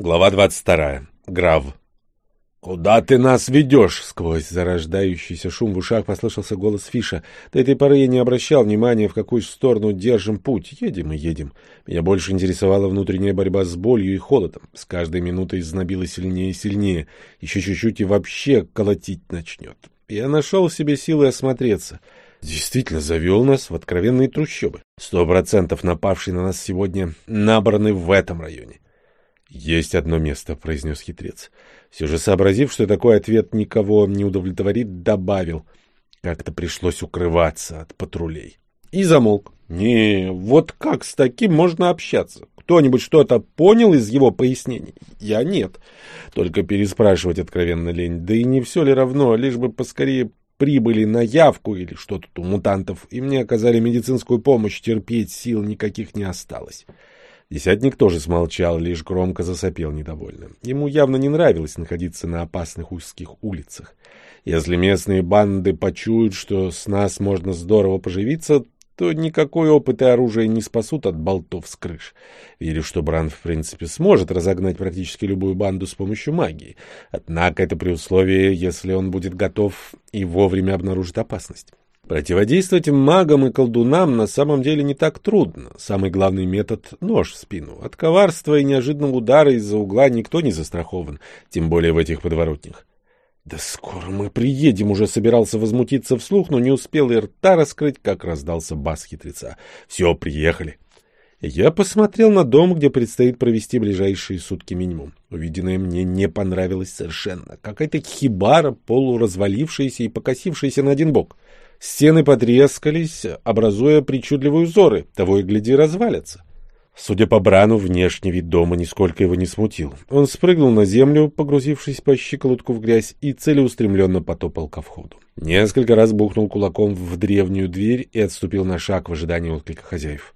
Глава 22. Грав. «Куда ты нас ведешь?» — сквозь зарождающийся шум в ушах послышался голос Фиша. До этой поры я не обращал внимания, в какую сторону держим путь. Едем и едем. Меня больше интересовала внутренняя борьба с болью и холодом. С каждой минутой знобило сильнее и сильнее. Еще чуть-чуть и вообще колотить начнет. Я нашел в себе силы осмотреться. Действительно завел нас в откровенные трущобы. Сто процентов напавший на нас сегодня набраны в этом районе. «Есть одно место», — произнес хитрец. Все же сообразив, что такой ответ никого не удовлетворит, добавил. Как-то пришлось укрываться от патрулей. И замолк. «Не, вот как с таким можно общаться? Кто-нибудь что-то понял из его пояснений? Я нет. Только переспрашивать откровенно лень. Да и не все ли равно, лишь бы поскорее прибыли на явку или что тут у мутантов, и мне оказали медицинскую помощь, терпеть сил никаких не осталось». Десятник тоже смолчал, лишь громко засопел недовольно. Ему явно не нравилось находиться на опасных узких улицах. Если местные банды почуют, что с нас можно здорово поживиться, то никакой опыт и оружие не спасут от болтов с крыш. Верю, что Бран, в принципе, сможет разогнать практически любую банду с помощью магии. Однако это при условии, если он будет готов и вовремя обнаружит опасность. Противодействовать магам и колдунам на самом деле не так трудно. Самый главный метод — нож в спину. От коварства и неожиданного удара из-за угла никто не застрахован, тем более в этих подворотнях. «Да скоро мы приедем!» — уже собирался возмутиться вслух, но не успел и рта раскрыть, как раздался бас хитреца. «Все, приехали!» Я посмотрел на дом, где предстоит провести ближайшие сутки минимум. Увиденное мне не понравилось совершенно. Какая-то хибара, полуразвалившаяся и покосившаяся на один бок — Стены потрескались, образуя причудливые узоры, того и гляди развалятся. Судя по Брану, внешний вид дома нисколько его не смутил. Он спрыгнул на землю, погрузившись по щиколотку в грязь, и целеустремленно потопал ко входу. Несколько раз бухнул кулаком в древнюю дверь и отступил на шаг в ожидании отклика хозяев.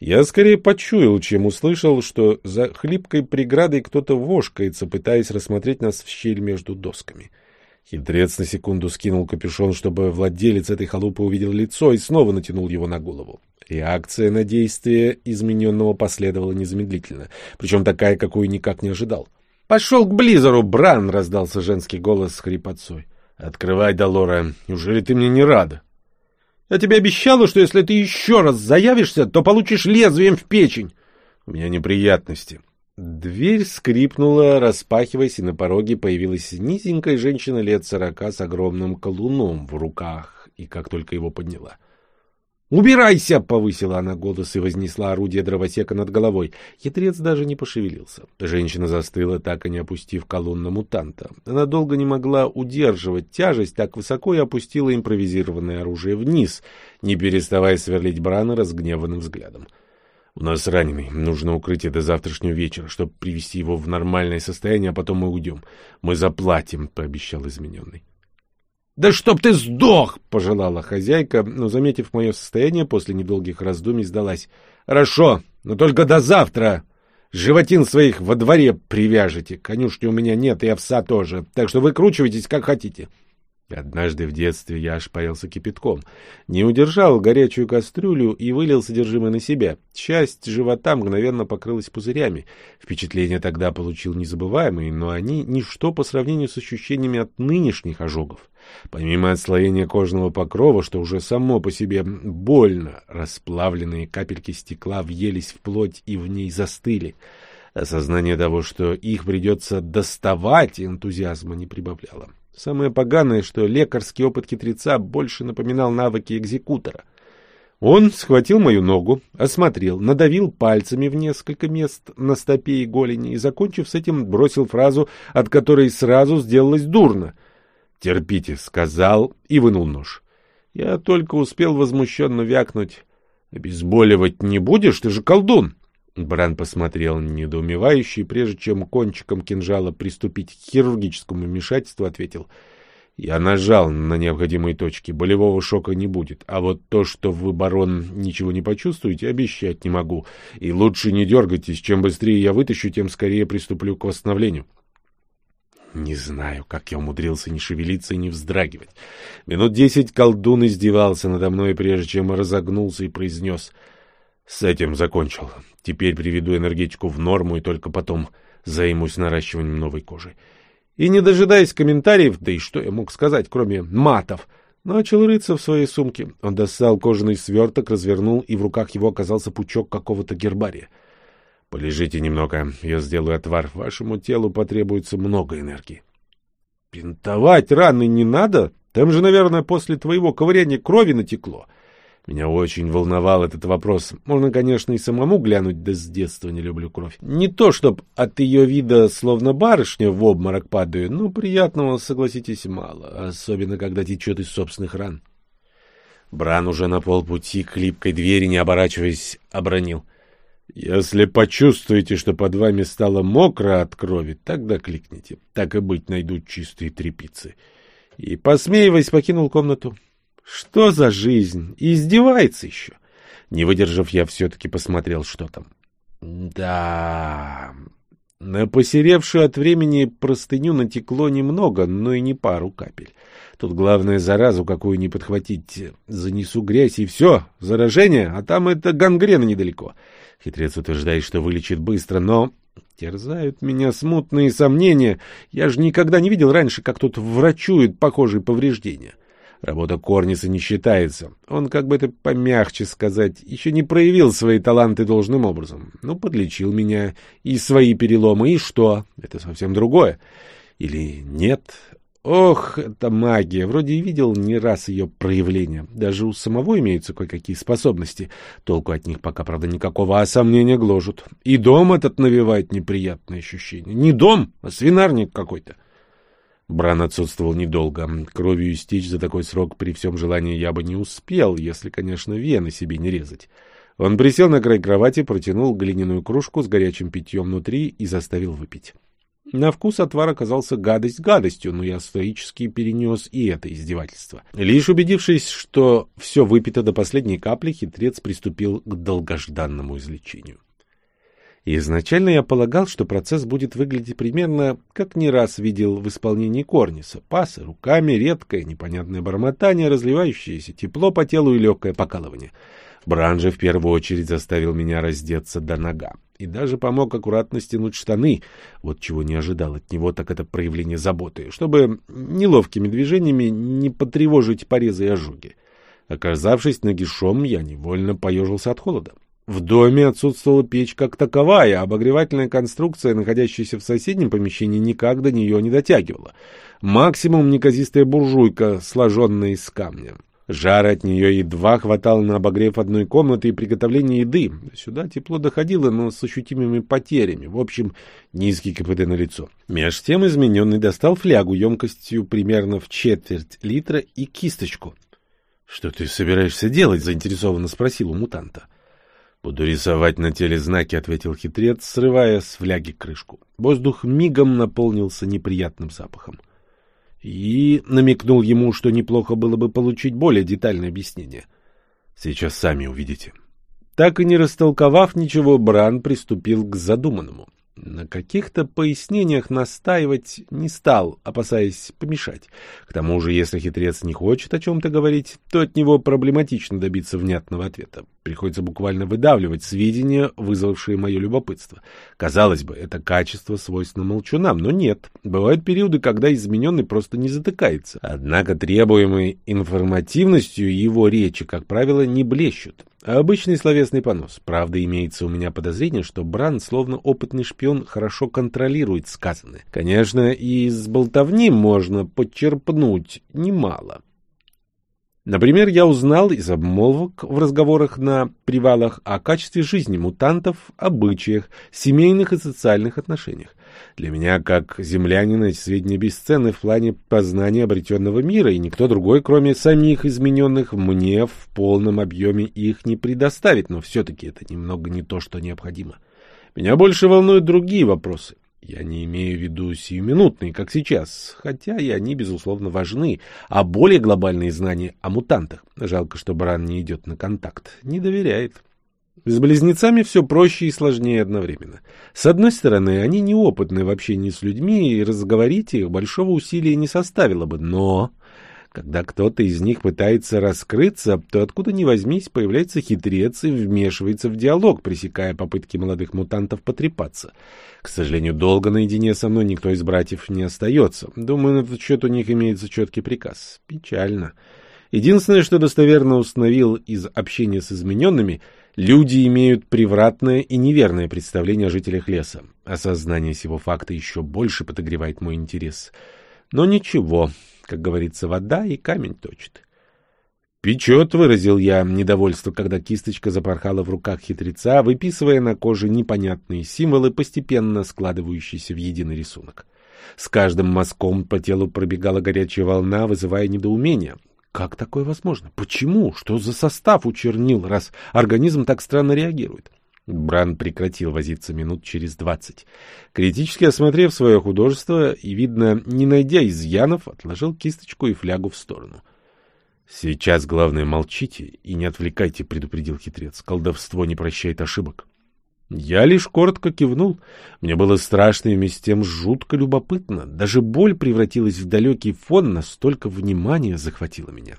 Я скорее почуял, чем услышал, что за хлипкой преградой кто-то вошкается, пытаясь рассмотреть нас в щель между досками. — Хитрец на секунду скинул капюшон, чтобы владелец этой халупы увидел лицо и снова натянул его на голову. Реакция на действие измененного последовала незамедлительно, причем такая, какую никак не ожидал. «Пошел к Близеру, Бран!» — раздался женский голос с хрипотцой. «Открывай, Долора, неужели ты мне не рада?» «Я тебе обещала, что если ты еще раз заявишься, то получишь лезвием в печень!» «У меня неприятности. Дверь скрипнула, распахиваясь, и на пороге появилась низенькая женщина лет сорока с огромным колуном в руках, и как только его подняла. «Убирайся!» — повысила она голос и вознесла орудие дровосека над головой. Хитрец даже не пошевелился. Женщина застыла, так и не опустив колонн на мутанта. Она долго не могла удерживать тяжесть, так высоко и опустила импровизированное оружие вниз, не переставая сверлить Брана разгневанным взглядом. — у нас раненый. Нужно укрытие до завтрашнего вечера, чтобы привести его в нормальное состояние, а потом мы уйдем. Мы заплатим, — пообещал измененный. — Да чтоб ты сдох! — пожелала хозяйка, но, заметив мое состояние, после недолгих раздумий сдалась. — Хорошо, но только до завтра. Животин своих во дворе привяжете. Конюшни у меня нет, и овса тоже, так что выкручивайтесь, как хотите. — Однажды в детстве я ошпарился кипятком. Не удержал горячую кастрюлю и вылил содержимое на себя. Часть живота мгновенно покрылась пузырями. Впечатление тогда получил незабываемые, но они — ничто по сравнению с ощущениями от нынешних ожогов. Помимо отслоения кожного покрова, что уже само по себе больно, расплавленные капельки стекла въелись в плоть и в ней застыли. Осознание того, что их придется доставать, энтузиазма не прибавляло. Самое поганое, что лекарский опыт хитреца больше напоминал навыки экзекутора. Он схватил мою ногу, осмотрел, надавил пальцами в несколько мест на стопе и голени и, закончив с этим, бросил фразу, от которой сразу сделалось дурно. «Терпите», — сказал и вынул нож. Я только успел возмущенно вякнуть. «Обезболивать не будешь? Ты же колдун!» Бран посмотрел недоумевающий, прежде чем кончиком кинжала приступить к хирургическому вмешательству, ответил. Я нажал на необходимые точки, болевого шока не будет, а вот то, что вы, барон, ничего не почувствуете, обещать не могу. И лучше не дергайтесь, чем быстрее я вытащу, тем скорее приступлю к восстановлению. Не знаю, как я умудрился не шевелиться и не вздрагивать. Минут десять колдун издевался надо мной, прежде чем разогнулся и произнес — с этим закончил. Теперь приведу энергетику в норму и только потом займусь наращиванием новой кожи. И не дожидаясь комментариев, да и что я мог сказать, кроме матов, начал рыться в своей сумке. Он достал кожаный сверток, развернул, и в руках его оказался пучок какого-то гербария. «Полежите немного, я сделаю отвар. Вашему телу потребуется много энергии». «Пинтовать раны не надо? Там же, наверное, после твоего ковыряния крови натекло». Меня очень волновал этот вопрос. Можно, конечно, и самому глянуть, да с детства не люблю кровь. Не то, чтоб от ее вида словно барышня в обморок падаю, но приятного, согласитесь, мало, особенно когда течет из собственных ран. Бран уже на полпути к липкой двери, не оборачиваясь, обронил. «Если почувствуете, что под вами стало мокро от крови, тогда кликните. Так и быть, найдут чистые тряпицы». И, посмеиваясь, покинул комнату. Что за жизнь? И издевается еще. Не выдержав, я все-таки посмотрел, что там. Да... На посеревшую от времени простыню натекло немного, но и не пару капель. Тут главное заразу какую не подхватить. Занесу грязь и все, заражение, а там это гангрена недалеко. Хитрец утверждает, что вылечит быстро, но терзают меня смутные сомнения. Я же никогда не видел раньше, как тут врачуют похожие повреждения. Работа Корниса не считается. Он, как бы это помягче сказать, еще не проявил свои таланты должным образом. Ну, подлечил меня и свои переломы, и что? Это совсем другое. Или нет? Ох, это магия. Вроде и видел не раз ее проявление. Даже у самого имеются кое-какие способности. Толку от них пока, правда, никакого, а сомнения гложут. И дом этот навевает неприятные ощущения. Не дом, а свинарник какой-то. Бран отсутствовал недолго. Кровью истечь за такой срок при всем желании я бы не успел, если, конечно, вены себе не резать. Он присел на край кровати, протянул глиняную кружку с горячим питьем внутри и заставил выпить. На вкус отвар оказался гадость гадостью, но я стоически перенес и это издевательство. Лишь убедившись, что все выпито до последней капли, хитрец приступил к долгожданному излечению. Изначально я полагал, что процесс будет выглядеть примерно, как не раз видел в исполнении Корниса. Пасы руками, редкое, непонятное бормотание, разливающееся тепло по телу и легкое покалывание. Бран же в первую очередь заставил меня раздеться до нога. И даже помог аккуратно стянуть штаны. Вот чего не ожидал от него, так это проявление заботы, чтобы неловкими движениями не потревожить порезы и ожоги. Оказавшись нагишом, я невольно поежился от холода. В доме отсутствовала печь как таковая, а обогревательная конструкция, находящаяся в соседнем помещении, никак до нее не дотягивала. Максимум неказистая буржуйка, сложенная из камня. Жара от нее едва хватало на обогрев одной комнаты и приготовление еды. Сюда тепло доходило, но с ощутимыми потерями. В общем, низкий КПД на лицо. Меж тем измененный достал флягу емкостью примерно в четверть литра и кисточку. — Что ты собираешься делать? — заинтересованно спросил у мутанта. «Буду рисовать на теле знаки», — ответил хитрец, срывая с фляги крышку. Воздух мигом наполнился неприятным запахом. И намекнул ему, что неплохо было бы получить более детальное объяснение. «Сейчас сами увидите». Так и не растолковав ничего, Бран приступил к задуманному. На каких-то пояснениях настаивать не стал, опасаясь помешать. К тому же, если хитрец не хочет о чем-то говорить, то от него проблематично добиться внятного ответа. Приходится буквально выдавливать сведения, вызвавшие мое любопытство. Казалось бы, это качество свойственно молчунам, но нет. Бывают периоды, когда измененный просто не затыкается. Однако требуемой информативностью его речи, как правило, не блещут. Обычный словесный понос. Правда, имеется у меня подозрение, что Бран, словно опытный шпион, хорошо контролирует сказанное. Конечно, и из болтовни можно подчерпнуть немало. Например, я узнал из обмолвок в разговорах на привалах о качестве жизни мутантов, обычаях, семейных и социальных отношениях. Для меня, как землянина, эти сведения бесценны в плане познания обретенного мира, и никто другой, кроме самих измененных, мне в полном объеме их не предоставит, но все-таки это немного не то, что необходимо. Меня больше волнуют другие вопросы. Я не имею в виду сиюминутные, как сейчас, хотя и они, безусловно, важны, а более глобальные знания о мутантах. Жалко, что Бран не идет на контакт, не доверяет. С близнецами все проще и сложнее одновременно. С одной стороны, они неопытны в общении с людьми, и разговорить их большого усилия не составило бы, но... Когда кто-то из них пытается раскрыться, то откуда ни возьмись, появляется хитрец и вмешивается в диалог, пресекая попытки молодых мутантов потрепаться. К сожалению, долго наедине со мной никто из братьев не остается. Думаю, на этот счет у них имеется четкий приказ. Печально. Единственное, что достоверно установил из общения с измененными — Люди имеют превратное и неверное представление о жителях леса. Осознание сего факта еще больше подогревает мой интерес. Но ничего, как говорится, вода и камень точит. «Печет», — выразил я недовольство, когда кисточка запорхала в руках хитреца, выписывая на коже непонятные символы, постепенно складывающиеся в единый рисунок. С каждым мазком по телу пробегала горячая волна, вызывая недоумение. Как такое возможно? Почему? Что за состав у чернил, раз организм так странно реагирует? Бран прекратил возиться минут через двадцать. Критически осмотрев свое художество и, видно, не найдя изъянов, отложил кисточку и флягу в сторону. — Сейчас главное молчите и не отвлекайте, — предупредил хитрец. Колдовство не прощает ошибок. Я лишь коротко кивнул. Мне было страшно и вместе тем жутко любопытно. Даже боль превратилась в далекий фон, настолько внимания захватило меня.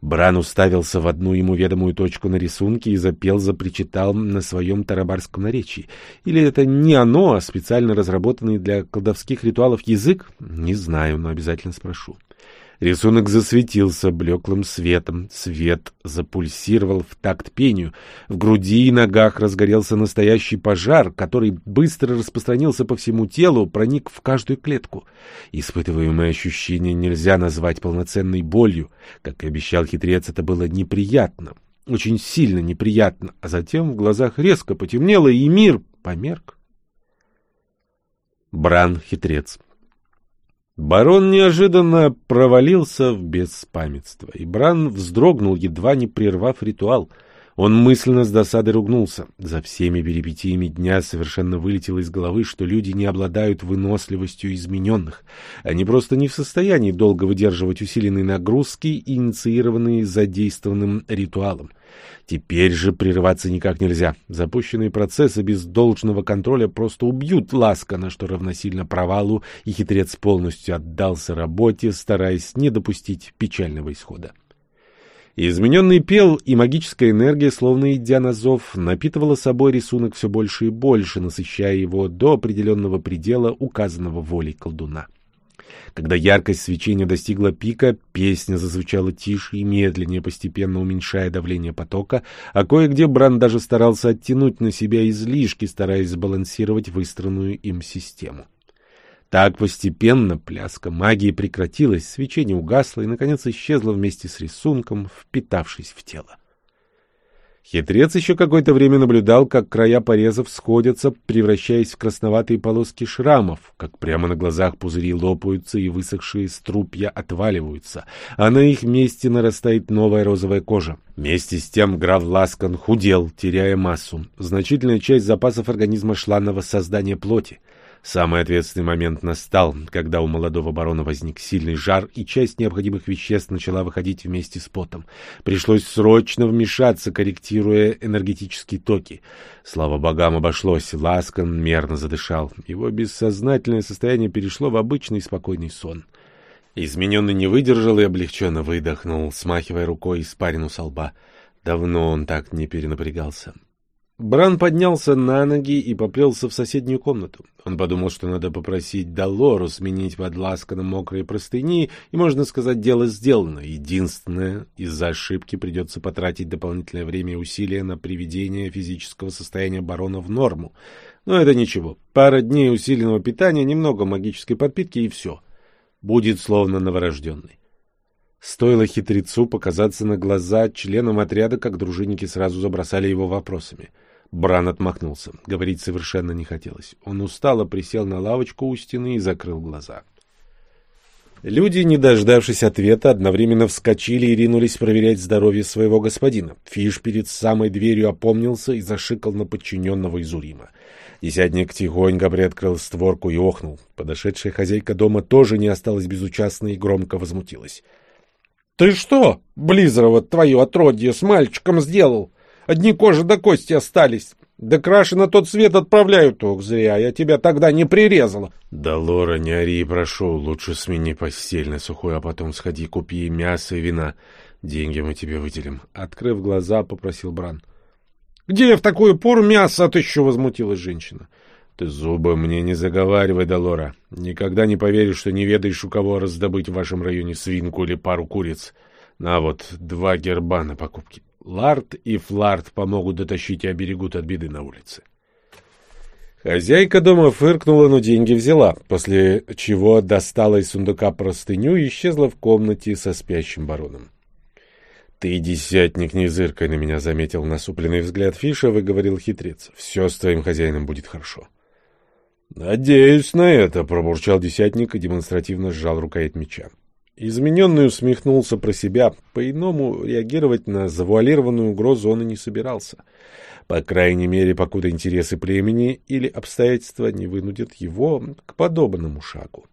Бран уставился в одну ему ведомую точку на рисунке и запел, запричитал на своем тарабарском наречии. Или это не оно, а специально разработанный для колдовских ритуалов язык? Не знаю, но обязательно спрошу. Рисунок засветился блеклым светом. Свет запульсировал в такт пению. В груди и ногах разгорелся настоящий пожар, который быстро распространился по всему телу, проник в каждую клетку. Испытываемое ощущение нельзя назвать полноценной болью. Как и обещал хитрец, это было неприятно. Очень сильно неприятно. А затем в глазах резко потемнело, и мир померк. Бран хитрец. Барон неожиданно провалился в беспамятство, и Бран вздрогнул, едва не прервав ритуал. Он мысленно с досадой ругнулся. За всеми перипетиями дня совершенно вылетело из головы, что люди не обладают выносливостью измененных. Они просто не в состоянии долго выдерживать усиленные нагрузки, инициированные задействованным ритуалом. Теперь же прерываться никак нельзя. Запущенные процессы без должного контроля просто убьют Ласкана, что равносильно провалу, и хитрец полностью отдался работе, стараясь не допустить печального исхода. Измененный пел и магическая энергия, словно идя на зов, напитывала собой рисунок все больше и больше, насыщая его до определенного предела, указанного волей колдуна. Когда яркость свечения достигла пика, песня зазвучала тише и медленнее, постепенно уменьшая давление потока, а кое-где Бран даже старался оттянуть на себя излишки, стараясь сбалансировать выстроенную им систему. Так постепенно пляска магии прекратилась, свечение угасло и, наконец, исчезло вместе с рисунком, впитавшись в тело. Хитрец еще какое-то время наблюдал, как края порезов сходятся, превращаясь в красноватые полоски шрамов, как прямо на глазах пузыри лопаются и высохшие струпья отваливаются, а на их месте нарастает новая розовая кожа. Вместе с тем граф Ласкан худел, теряя массу. Значительная часть запасов организма шла на воссоздание плоти. Самый ответственный момент настал, когда у молодого барона возник сильный жар, и часть необходимых веществ начала выходить вместе с потом. Пришлось срочно вмешаться, корректируя энергетические токи. Слава богам, обошлось. Ласкан мерно задышал. Его бессознательное состояние перешло в обычный спокойный сон. Измененный не выдержал и облегченно выдохнул, смахивая рукой испарину со лба. Давно он так не перенапрягался. Бран поднялся на ноги и поплелся в соседнюю комнату. Он подумал, что надо попросить Долору сменить под ласканом мокрые простыни, и, можно сказать, дело сделано. Единственное, из-за ошибки придется потратить дополнительное время и усилия на приведение физического состояния барона в норму. Но это ничего. Пара дней усиленного питания, немного магической подпитки, и все. Будет словно новорожденный. Стоило хитрецу показаться на глаза членам отряда, как дружинники сразу забросали его вопросами — Бран отмахнулся. Говорить совершенно не хотелось. Он устало присел на лавочку у стены и закрыл глаза. Люди, не дождавшись ответа, одновременно вскочили и ринулись проверять здоровье своего господина. Фиш перед самой дверью опомнился и зашикал на подчиненного из Урима. Десятник тихонько приоткрыл створку и охнул. Подошедшая хозяйка дома тоже не осталась безучастной и громко возмутилась. — Ты что, Близорова, твое отродье, с мальчиком сделал? Одни кожи до кости остались. Да краши на тот свет отправляют, ох, зря, я тебя тогда не прирезала. Да, Лора, не ори, прошу, лучше смени постель на сухую, а потом сходи, купи мясо и вина. Деньги мы тебе выделим. Открыв глаза, попросил Бран. Где я в такую пору мясо отыщу, возмутилась женщина. Ты зубы мне не заговаривай, Долора. Никогда не поверишь, что не ведаешь, у кого раздобыть в вашем районе свинку или пару куриц. На вот, два герба на покупки. Ларт и Фларт помогут дотащить и оберегут от беды на улице. Хозяйка дома фыркнула, но деньги взяла, после чего достала из сундука простыню и исчезла в комнате со спящим бароном. — Ты, десятник, не зыркай на меня, — заметил насупленный взгляд Фиша, — выговорил хитрец. — Все с твоим хозяином будет хорошо. — Надеюсь на это, — пробурчал десятник и демонстративно сжал рукоять меча. Измененный усмехнулся про себя. По-иному реагировать на завуалированную угрозу он и не собирался. По крайней мере, покуда интересы племени или обстоятельства не вынудят его к подобному шагу.